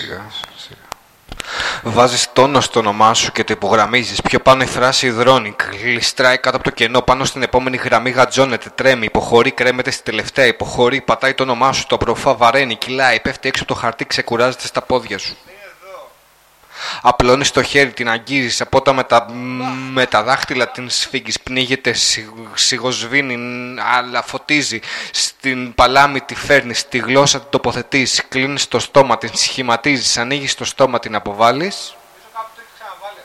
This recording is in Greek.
Σιγά, σιγά. Βάζεις τόνο στο όνομά σου και το υπογραμμίζεις. Πιο πάνω η φράση υδρώνει. Γλιστράει κάτω από το κενό. Πάνω στην επόμενη γραμμή γατζώνεται. Τρέμει. Υποχωρεί. Κρέμεται στη τελευταία. Υποχωρεί. Πατάει το όνομά σου. Το προφά βαραίνει. Κυλάει. Πέφτει έξω από το χαρτί. Ξεκουράζεται στα πόδια σου απλώνεις το χέρι, την αγγίζεις, από με τα, με τα δάχτυλα την σφίγγεις, πνίγεται, σιγοσβήνει, αλλά φωτίζει, στην παλάμη τη φέρνεις, τη γλώσσα την τοποθετείς, κλείνεις το στόμα, την σχηματίζεις, ανοίγεις το στόμα, την αποβάλεις. Κάπου το έχει ξαναβάλει.